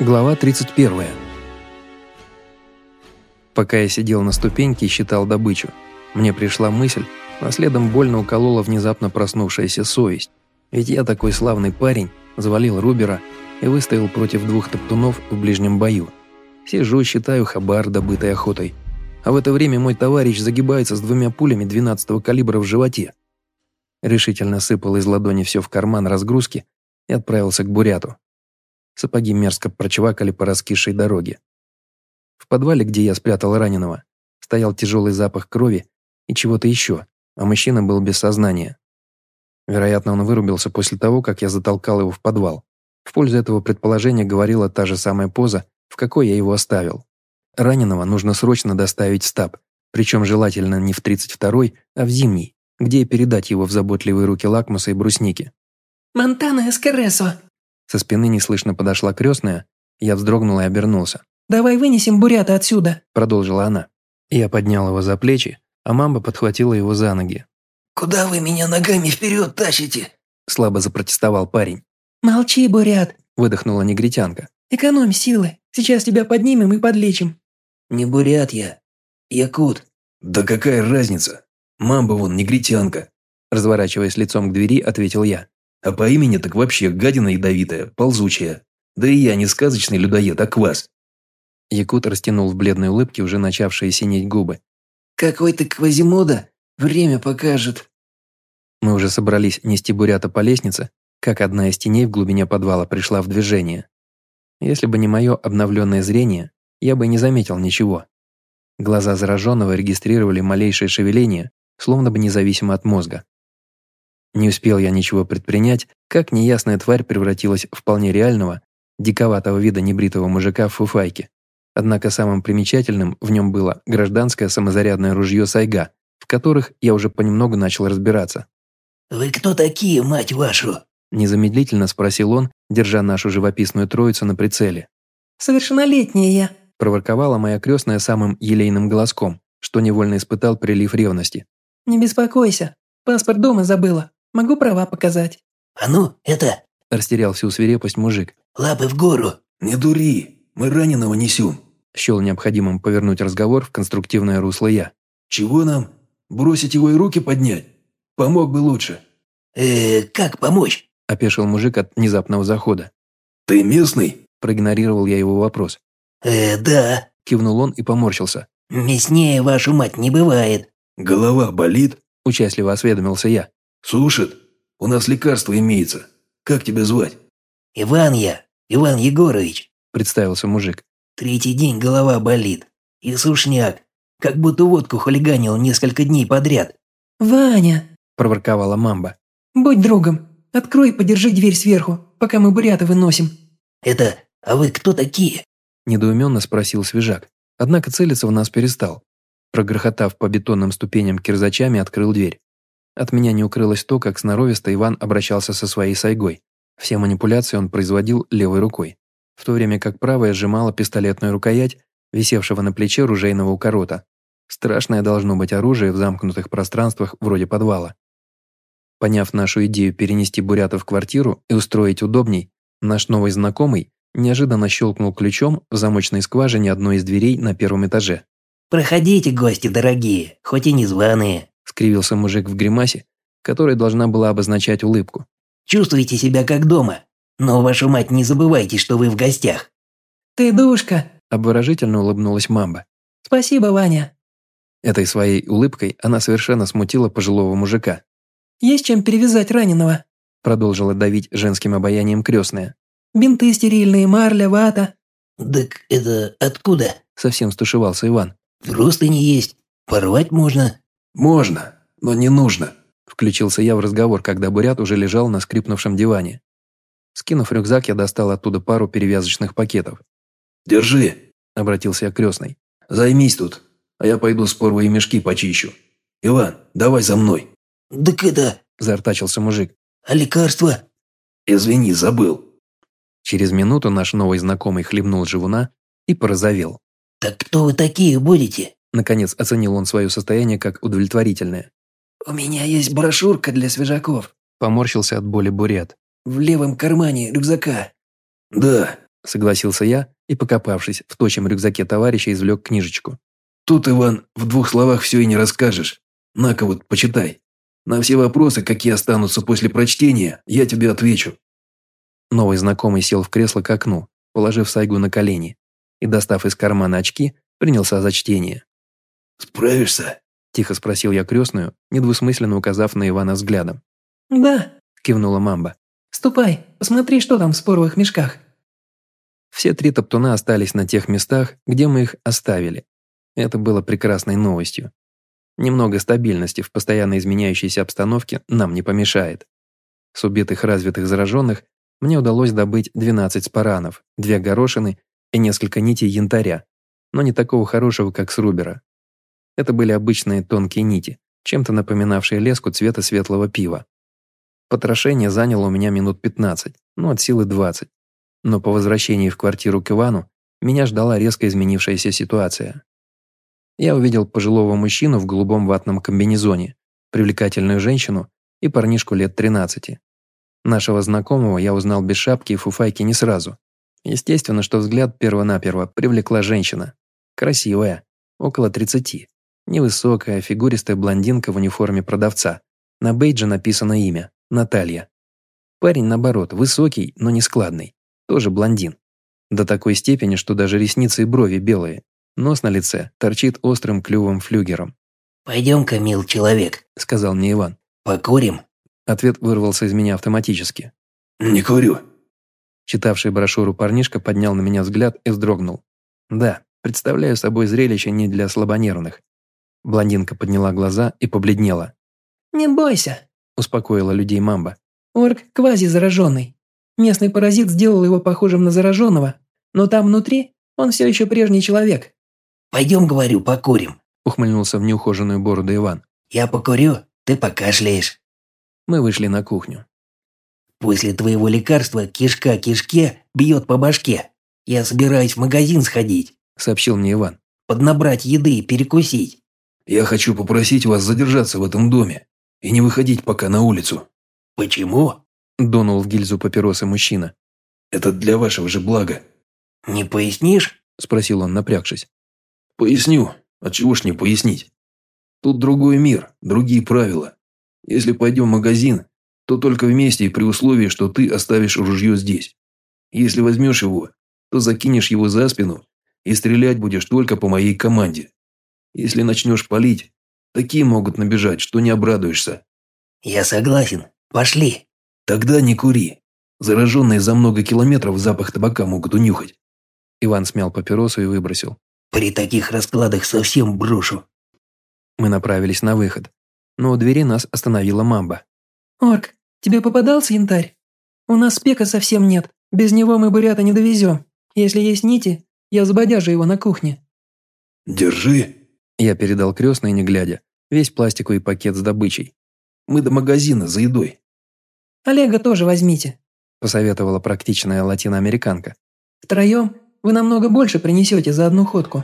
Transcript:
Глава 31. Пока я сидел на ступеньке и считал добычу, мне пришла мысль, а следом больно уколола внезапно проснувшаяся совесть. Ведь я такой славный парень, завалил Рубера и выставил против двух топтунов в ближнем бою. Сижу, считаю хабар, добытой охотой. А в это время мой товарищ загибается с двумя пулями 12-го калибра в животе. Решительно сыпал из ладони все в карман разгрузки и отправился к Буряту. Сапоги мерзко прочвакали по раскисшей дороге. В подвале, где я спрятал раненого, стоял тяжелый запах крови и чего-то еще, а мужчина был без сознания. Вероятно, он вырубился после того, как я затолкал его в подвал. В пользу этого предположения говорила та же самая поза, в какой я его оставил. Раненого нужно срочно доставить в стаб, причем желательно не в 32-й, а в зимний, где передать его в заботливые руки лакмуса и брусники. «Монтана Эскаресо!» Со спины неслышно подошла крестная, я вздрогнул и обернулся. «Давай вынесем бурята отсюда», – продолжила она. Я поднял его за плечи, а мамба подхватила его за ноги. «Куда вы меня ногами вперед тащите?» – слабо запротестовал парень. «Молчи, бурят», – выдохнула негритянка. «Экономь силы, сейчас тебя поднимем и подлечим». «Не бурят я, якут». «Да какая разница? Мамба вон негритянка», – разворачиваясь лицом к двери, ответил я. А по имени так вообще гадина ядовитая, ползучая. Да и я не сказочный людоед, а квас». Якут растянул в бледной улыбке уже начавшие синеть губы. «Какой ты Квазимода? Время покажет». Мы уже собрались нести бурята по лестнице, как одна из теней в глубине подвала пришла в движение. Если бы не мое обновленное зрение, я бы не заметил ничего. Глаза зараженного регистрировали малейшее шевеление, словно бы независимо от мозга. Не успел я ничего предпринять, как неясная тварь превратилась в вполне реального, диковатого вида небритого мужика в фуфайке. Однако самым примечательным в нем было гражданское самозарядное ружье «Сайга», в которых я уже понемногу начал разбираться. «Вы кто такие, мать вашу?» Незамедлительно спросил он, держа нашу живописную троицу на прицеле. «Совершеннолетняя я», проворковала моя крестная самым елейным голоском, что невольно испытал прилив ревности. «Не беспокойся, паспорт дома забыла. Могу права показать». «А ну, это...» – растерял всю свирепость мужик. «Лапы в гору». «Не дури, мы раненого несем». Счел необходимым повернуть разговор в конструктивное русло я. «Чего нам? Бросить его и руки поднять? Помог бы лучше». «Э, как помочь?» – опешил мужик от внезапного захода. «Ты местный?» – проигнорировал я его вопрос. «Э, да», – кивнул он и поморщился. «Мяснее вашу мать не бывает». «Голова болит?» – участливо осведомился я. «Сушит? У нас лекарство имеется. Как тебя звать?» «Иван я, Иван Егорович», – представился мужик. «Третий день голова болит. И сушняк. Как будто водку хулиганил несколько дней подряд». «Ваня», – проворковала мамба. «Будь другом. Открой и подержи дверь сверху, пока мы бурята выносим». «Это... А вы кто такие?» – недоуменно спросил свежак. Однако целиться в нас перестал. Прогрохотав по бетонным ступеням кирзачами, открыл дверь. От меня не укрылось то, как сноровисто Иван обращался со своей сайгой. Все манипуляции он производил левой рукой, в то время как правая сжимала пистолетную рукоять, висевшего на плече ружейного укорота. Страшное должно быть оружие в замкнутых пространствах вроде подвала. Поняв нашу идею перенести бурятов в квартиру и устроить удобней, наш новый знакомый неожиданно щелкнул ключом в замочной скважине одной из дверей на первом этаже. «Проходите, гости дорогие, хоть и незваные», – скривился мужик в гримасе, которая должна была обозначать улыбку. «Чувствуете себя как дома, но, вашу мать, не забывайте, что вы в гостях». «Ты душка», – обворожительно улыбнулась мамба. «Спасибо, Ваня». Этой своей улыбкой она совершенно смутила пожилого мужика. «Есть чем перевязать раненого», – продолжила давить женским обаянием крестная. «Бинты стерильные, марля, вата». «Так это откуда?» – совсем стушевался Иван. «Просто не есть. Порвать можно». «Можно, но не нужно», – включился я в разговор, когда Бурят уже лежал на скрипнувшем диване. Скинув рюкзак, я достал оттуда пару перевязочных пакетов. «Держи», – обратился я к крестной. «Займись тут, а я пойду споровые мешки почищу. Иван, давай за мной». «Так это...» – заортачился мужик. «А лекарства?» «Извини, забыл». Через минуту наш новый знакомый хлебнул живуна и порозовел. «Так кто вы такие будете?» Наконец оценил он свое состояние как удовлетворительное. «У меня есть брошюрка для свежаков», – поморщился от боли бурят. «В левом кармане рюкзака». «Да, согласился я и, покопавшись в точем рюкзаке товарища, извлек книжечку. Тут, Иван, в двух словах все и не расскажешь. На-ка вот, почитай. На все вопросы, какие останутся после прочтения, я тебе отвечу». Новый знакомый сел в кресло к окну, положив сайгу на колени, и, достав из кармана очки, принялся за чтение. «Справишься?» – тихо спросил я крестную, недвусмысленно указав на Ивана взглядом. «Да», – кивнула мамба. «Ступай, посмотри, что там в споровых мешках». Все три топтуна остались на тех местах, где мы их оставили. Это было прекрасной новостью. Немного стабильности в постоянно изменяющейся обстановке нам не помешает. С убитых развитых зараженных мне удалось добыть 12 спаранов, две горошины и несколько нитей янтаря, но не такого хорошего, как с Рубера. Это были обычные тонкие нити, чем-то напоминавшие леску цвета светлого пива. Потрошение заняло у меня минут 15, ну от силы 20. Но по возвращении в квартиру к Ивану меня ждала резко изменившаяся ситуация. Я увидел пожилого мужчину в голубом ватном комбинезоне, привлекательную женщину и парнишку лет 13. Нашего знакомого я узнал без шапки и фуфайки не сразу. Естественно, что взгляд перво-наперво привлекла женщина. Красивая, около 30. Невысокая, фигуристая блондинка в униформе продавца. На бейдже написано имя – Наталья. Парень, наоборот, высокий, но не складный. Тоже блондин. До такой степени, что даже ресницы и брови белые, Нос на лице торчит острым клювом флюгером. «Пойдем-ка, мил человек», — сказал мне Иван. «Покурим?» Ответ вырвался из меня автоматически. «Не курю». Читавший брошюру парнишка поднял на меня взгляд и вздрогнул. «Да, представляю собой зрелище не для слабонервных». Блондинка подняла глаза и побледнела. «Не бойся», – успокоила людей мамба. «Орк квази-зараженный. Местный паразит сделал его похожим на зараженного, но там внутри он все еще прежний человек. «Пойдем, говорю, покурим», – ухмыльнулся в неухоженную бороду Иван. «Я покурю, ты покашляешь». Мы вышли на кухню. «После твоего лекарства кишка кишке бьет по башке. Я собираюсь в магазин сходить», – сообщил мне Иван. «Поднабрать еды и перекусить». «Я хочу попросить вас задержаться в этом доме и не выходить пока на улицу». «Почему?» – дунул в гильзу папиросы мужчина. «Это для вашего же блага». «Не пояснишь?» – спросил он, напрягшись. Поясню. А чего ж не пояснить? Тут другой мир, другие правила. Если пойдем в магазин, то только вместе и при условии, что ты оставишь ружье здесь. Если возьмешь его, то закинешь его за спину и стрелять будешь только по моей команде. Если начнешь палить, такие могут набежать, что не обрадуешься. Я согласен. Пошли. Тогда не кури. Зараженные за много километров запах табака могут унюхать. Иван смял папиросу и выбросил. При таких раскладах совсем брошу. Мы направились на выход, но у двери нас остановила мамба. «Орк, тебе попадался янтарь? У нас спека совсем нет, без него мы бурята не довезем. Если есть нити, я забодяжу его на кухне». «Держи». Я передал крестной, не глядя, весь пластиковый пакет с добычей. «Мы до магазина за едой». «Олега тоже возьмите», – посоветовала практичная латиноамериканка. «Втроем вы намного больше принесете за одну ходку».